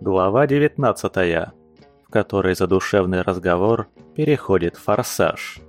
Глава 19, в которой задушевный разговор переходит в форсаж.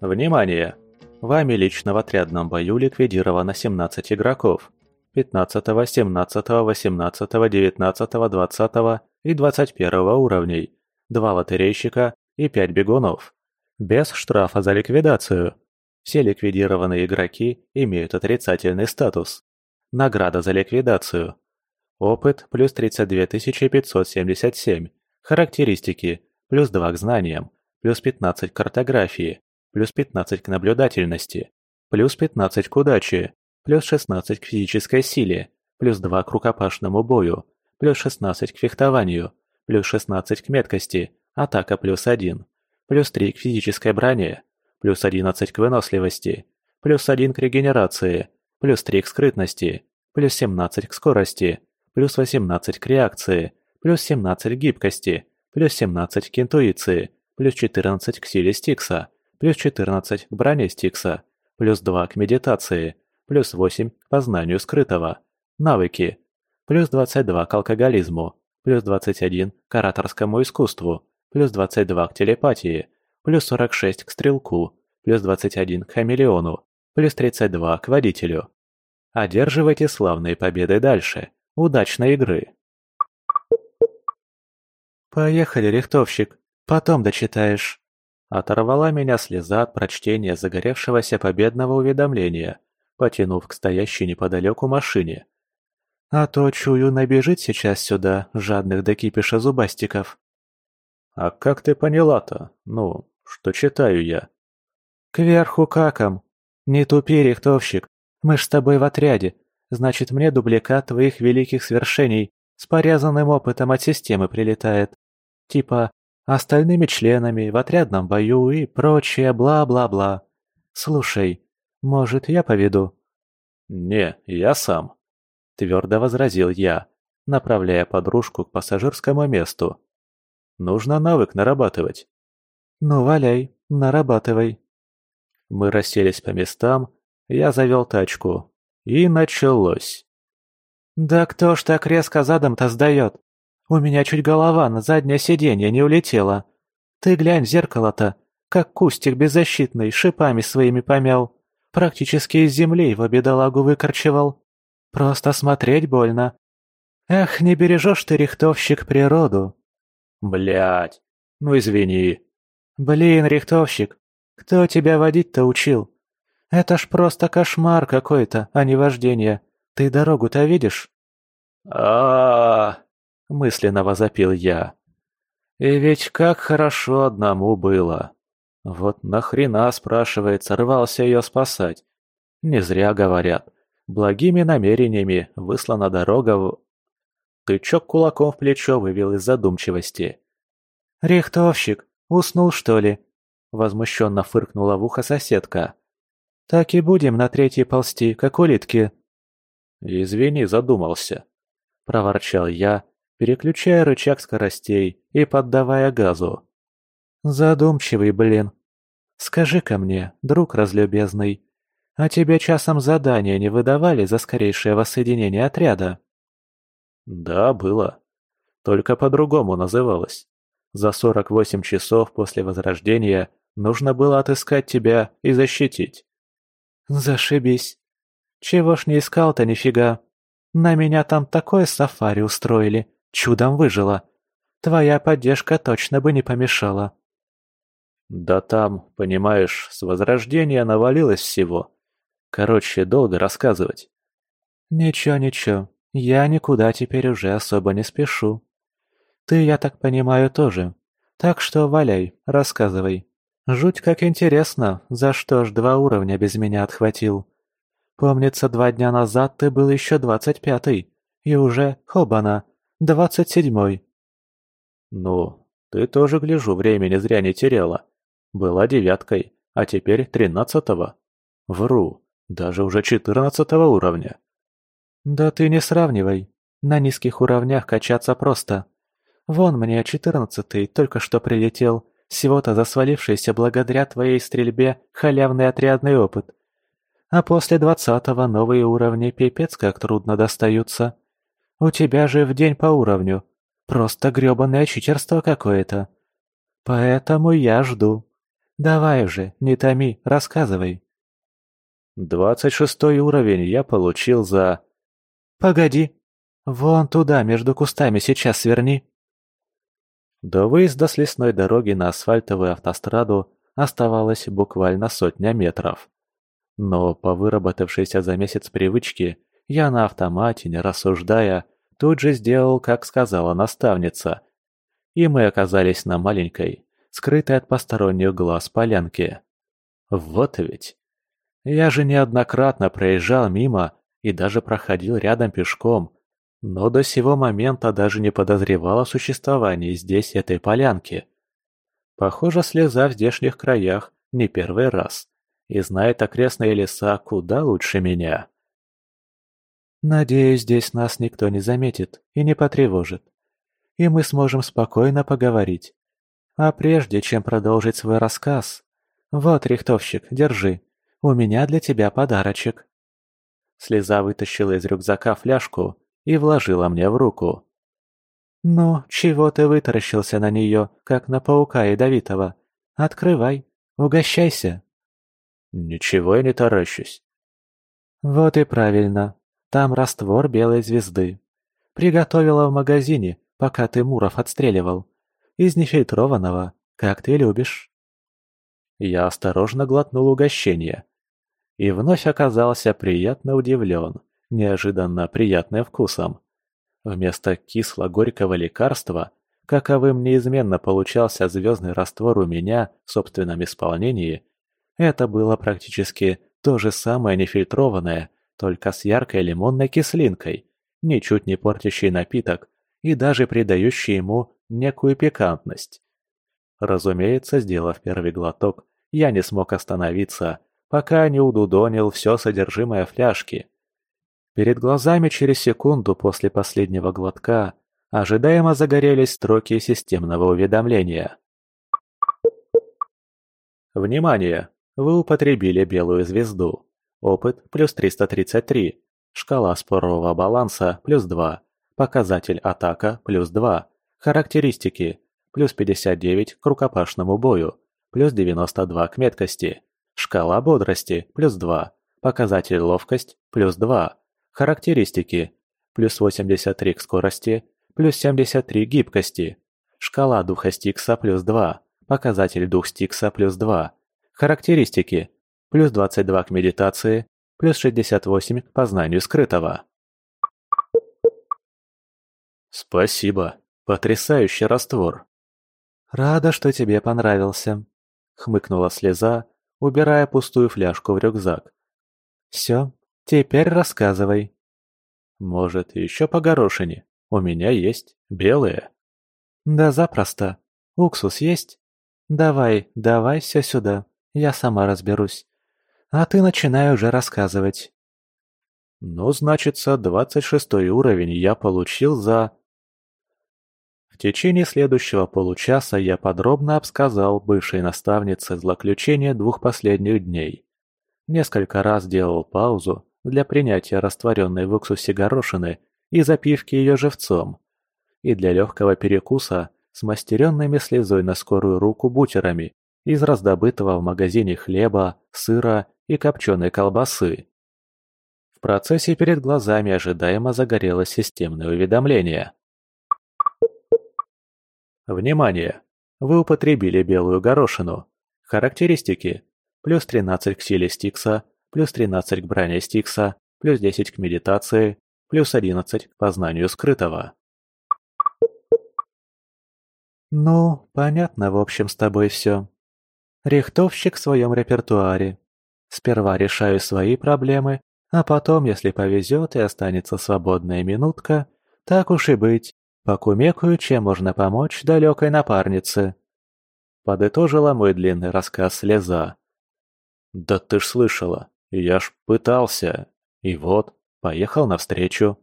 Внимание! Вами лично в отрядном бою ликвидировано 17 игроков. 15, 17, 18, 19, 20 и 21 уровней, 2 лотерейщика и 5 бегунов. Без штрафа за ликвидацию. Все ликвидированные игроки имеют отрицательный статус. Награда за ликвидацию. Опыт плюс 32 577. Характеристики. Плюс 2 к знаниям, плюс 15 к картографии, плюс 15 к наблюдательности, плюс 15 к удаче, плюс 16 к физической силе, плюс 2 к рукопашному бою, плюс 16 к фехтованию, плюс 16 к меткости, атака плюс 1, плюс 3 к физической броне, плюс 11 к выносливости, плюс 1 к регенерации, плюс 3 к скрытности, плюс 17 к скорости, плюс 18 к реакции, плюс 17 к гибкости, плюс 17 к интуиции, плюс 14 к силе Стикса, плюс 14 к броне Стикса, плюс 2 к медитации, плюс 8 к познанию скрытого. Навыки. Плюс 22 к алкоголизму, плюс 21 к ораторскому искусству, плюс 22 к телепатии, плюс 46 к стрелку, плюс 21 к хамелеону, плюс 32 к водителю. Одерживайте славные победы дальше. Удачной игры! «Поехали, рихтовщик, потом дочитаешь». Оторвала меня слеза от прочтения загоревшегося победного уведомления, потянув к стоящей неподалеку машине. «А то, чую, набежит сейчас сюда жадных до кипиша зубастиков». «А как ты поняла-то? Ну, что читаю я?» «Кверху каком. Не тупи, рихтовщик. Мы ж с тобой в отряде. Значит, мне дубликат твоих великих свершений с порезанным опытом от системы прилетает. Типа, остальными членами в отрядном бою и прочее бла-бла-бла. Слушай, может, я поведу?» «Не, я сам», — твердо возразил я, направляя подружку к пассажирскому месту. «Нужно навык нарабатывать». «Ну, валяй, нарабатывай». Мы расселись по местам, я завел тачку. И началось. «Да кто ж так резко задом-то сдает? У меня чуть голова на заднее сиденье не улетела. Ты глянь в зеркало-то, как кустик беззащитный, шипами своими помял. Практически из земли его бедолагу выкорчевал. Просто смотреть больно. Эх, не бережешь ты, рихтовщик, природу. Блять, ну извини. Блин, рихтовщик, кто тебя водить-то учил? Это ж просто кошмар какой-то, а не вождение. Ты дорогу-то видишь? а мысленно возопил я. И ведь как хорошо одному было. Вот нахрена, спрашивается, рвался ее спасать. Не зря говорят. Благими намерениями выслана дорога в... Тычок кулаком в плечо вывел из задумчивости. «Рихтовщик, уснул что ли?» Возмущенно фыркнула в ухо соседка. «Так и будем на третьей ползти, как улитки». «Извини, задумался», — проворчал я, переключая рычаг скоростей и поддавая газу. «Задумчивый, блин. Скажи-ка мне, друг разлюбезный, а тебе часом задания не выдавали за скорейшее воссоединение отряда?» «Да, было. Только по-другому называлось. За 48 часов после возрождения нужно было отыскать тебя и защитить. Зашибись. Чего ж не искал-то нифига? На меня там такое сафари устроили, чудом выжила. Твоя поддержка точно бы не помешала. Да там, понимаешь, с возрождения навалилось всего. Короче, долго рассказывать. Ничего-ничего, я никуда теперь уже особо не спешу. Ты, я так понимаю, тоже. Так что валяй, рассказывай. Жуть как интересно, за что ж два уровня без меня отхватил. Помнится, два дня назад ты был еще двадцать пятый, и уже, хобана, двадцать седьмой. Ну, ты тоже, гляжу, времени зря не теряла. Была девяткой, а теперь тринадцатого. Вру, даже уже четырнадцатого уровня. Да ты не сравнивай. На низких уровнях качаться просто. Вон мне четырнадцатый только что прилетел, всего-то за свалившийся благодаря твоей стрельбе халявный отрядный опыт. А после двадцатого новые уровни пипец как трудно достаются. У тебя же в день по уровню. Просто грёбаное читерство какое-то. Поэтому я жду. Давай уже, не томи, рассказывай. Двадцать шестой уровень я получил за... Погоди. Вон туда, между кустами, сейчас сверни. До выезда с лесной дороги на асфальтовую автостраду оставалось буквально сотня метров. Но по выработавшейся за месяц привычке, я на автомате, не рассуждая, тут же сделал, как сказала наставница. И мы оказались на маленькой, скрытой от посторонних глаз полянке. Вот ведь. Я же неоднократно проезжал мимо и даже проходил рядом пешком, но до сего момента даже не подозревал о существовании здесь этой полянки. Похоже, слеза в здешних краях не первый раз и знает окрестные леса куда лучше меня. Надеюсь, здесь нас никто не заметит и не потревожит, и мы сможем спокойно поговорить. А прежде чем продолжить свой рассказ, вот, рихтовщик, держи, у меня для тебя подарочек. Слеза вытащила из рюкзака фляжку и вложила мне в руку. «Ну, чего ты вытаращился на нее, как на паука ядовитого? Открывай, угощайся!» «Ничего я не таращусь». «Вот и правильно. Там раствор белой звезды. Приготовила в магазине, пока ты муров отстреливал. Из нефильтрованного, как ты любишь». Я осторожно глотнул угощение. И вновь оказался приятно удивлен, неожиданно приятным вкусом. Вместо кисло-горького лекарства, каковым неизменно получался звездный раствор у меня в собственном исполнении, это было практически то же самое нефильтрованное, только с яркой лимонной кислинкой, ничуть не портящий напиток и даже придающий ему некую пикантность. Разумеется, сделав первый глоток, я не смог остановиться, пока не удудонил все содержимое фляжки. Перед глазами через секунду после последнего глотка ожидаемо загорелись строки системного уведомления. Внимание! Вы употребили белую звезду. Опыт плюс 333. Шкала спорового баланса плюс 2. Показатель атака плюс 2. Характеристики плюс 59 к рукопашному бою, плюс 92 к меткости. Шкала бодрости плюс 2. Показатель ловкость плюс 2. Характеристики. Плюс 83 к скорости, плюс 73 гибкости. Шкала духа Стикса плюс 2. Показатель дух Стикса плюс 2. Характеристики. Плюс 22 к медитации, плюс 68 к познанию скрытого. Спасибо. Потрясающий раствор. Рада, что тебе понравился. Хмыкнула слеза, убирая пустую фляжку в рюкзак. Все, Теперь рассказывай. Может, еще по горошине? У меня есть. Белые. Да запросто. Уксус есть? Давай, давай все сюда. Я сама разберусь. А ты начинай уже рассказывать. Ну, значится, двадцать шестой уровень я получил за... В течение следующего получаса я подробно обсказал бывшей наставнице злоключения двух последних дней. Несколько раз делал паузу, для принятия растворенной в уксусе горошины и запивки ее живцом, и для легкого перекуса с мастеренными слезой на скорую руку бутерами из раздобытого в магазине хлеба, сыра и копченой колбасы. В процессе перед глазами ожидаемо загорелось системное уведомление. Внимание! Вы употребили белую горошину. Характеристики. Плюс 13 к силе стикса, плюс 13 к брани Стикса, плюс 10 к медитации, плюс 11 к познанию скрытого. Ну, понятно, в общем, с тобой все. Рихтовщик в своем репертуаре. Сперва решаю свои проблемы, а потом, если повезет и останется свободная минутка, так уж и быть, покумекаю, чем можно помочь далекой напарнице. Подытожила мой длинный рассказ слеза. «Да ты ж слышала, я ж пытался. И вот, поехал навстречу.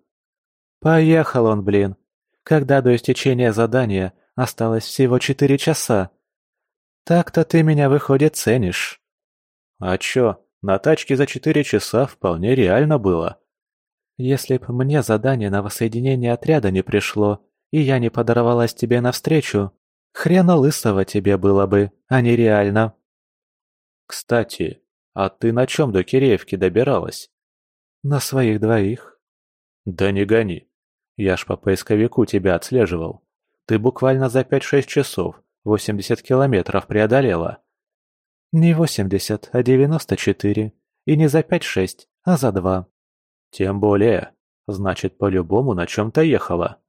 Поехал он, блин. Когда до истечения задания осталось всего четыре часа. Так-то ты меня, выходит, ценишь. А чё, На тачке за четыре часа вполне реально было. Если б мне задание на воссоединение отряда не пришло, и я не подорвалась тебе навстречу, хрена лысого тебе было бы, а не реально. Кстати, а ты на чем до Киреевки добиралась? На своих двоих. Да не гони. Я ж по поисковику тебя отслеживал. Ты буквально за пять-шесть часов 80 километров преодолела. Не 80, а 94. И не за 5-6, а за 2. Тем более. Значит, по-любому на чем-то ехала.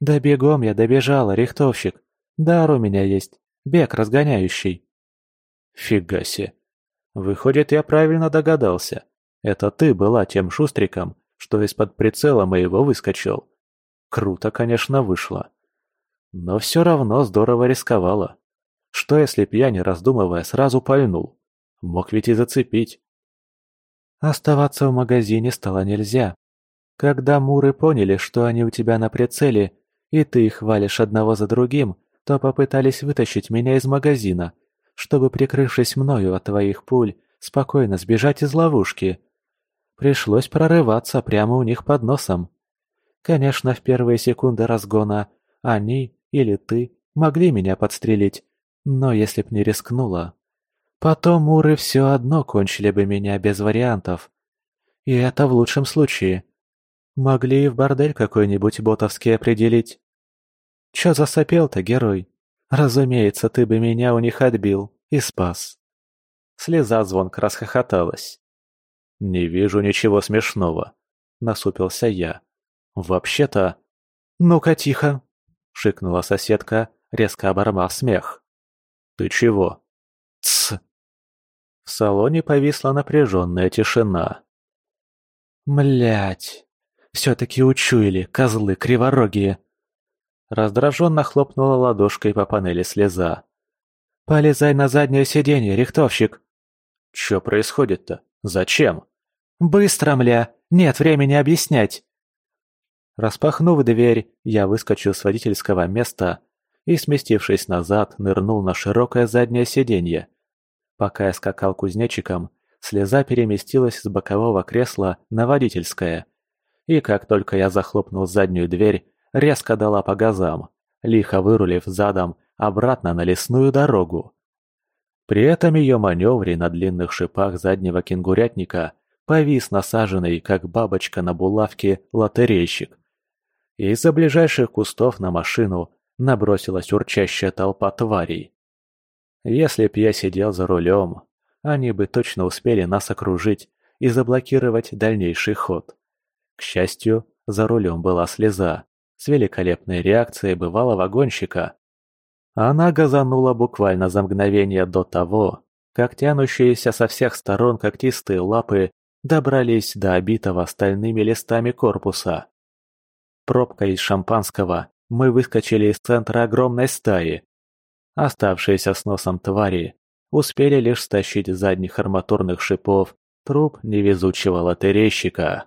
Да бегом я добежала, рихтовщик. Дар у меня есть. Бег разгоняющий. Фига себе. Выходит, я правильно догадался. Это ты была тем шустриком, что из-под прицела моего выскочил. Круто, конечно, вышло. Но все равно здорово рисковала. Что если б я, не раздумывая, сразу пальнул? Мог ведь и зацепить. Оставаться в магазине стало нельзя. Когда муры поняли, что они у тебя на прицеле, и ты их валишь одного за другим, то попытались вытащить меня из магазина, чтобы, прикрывшись мною от твоих пуль, спокойно сбежать из ловушки. Пришлось прорываться прямо у них под носом. Конечно, в первые секунды разгона они или ты могли меня подстрелить, но если б не рискнула, потом муры все одно кончили бы меня без вариантов. И это в лучшем случае. Могли и в бордель какой-нибудь ботовский определить. Чё засопел-то, герой? Разумеется, ты бы меня у них отбил и спас. Слеза звонко расхохоталась. «Не вижу ничего смешного», — насупился я. «Вообще-то...» «Ну-ка, тихо!» — шикнула соседка, резко оборвав смех. «Ты чего?» «Тсс!» В салоне повисла напряженная тишина. Млять! Все-таки учуяли, козлы криворогие!» Раздраженно хлопнула ладошкой по панели слеза. «Полезай на заднее сиденье, рихтовщик!» «Че происходит-то? Зачем?» «Быстро, мля! Нет времени объяснять!» Распахнув дверь, я выскочил с водительского места и, сместившись назад, нырнул на широкое заднее сиденье. Пока я скакал кузнечиком, слеза переместилась с бокового кресла на водительское. И как только я захлопнул заднюю дверь, резко дала по газам, лихо вырулив задом обратно на лесную дорогу. При этом ее маневре на длинных шипах заднего кенгурятника повис насаженный, как бабочка на булавке, лотерейщик. Из-за ближайших кустов на машину набросилась урчащая толпа тварей. Если б я сидел за рулем, они бы точно успели нас окружить и заблокировать дальнейший ход. К счастью, за рулем была слеза, с великолепной реакцией бывалого гонщика. Она газанула буквально за мгновение до того, как тянущиеся со всех сторон когтистые лапы добрались до обитого стальными листами корпуса. Пробкой из шампанского мы выскочили из центра огромной стаи. Оставшиеся с носом твари успели лишь стащить задних арматурных шипов труп невезучего лотерейщика.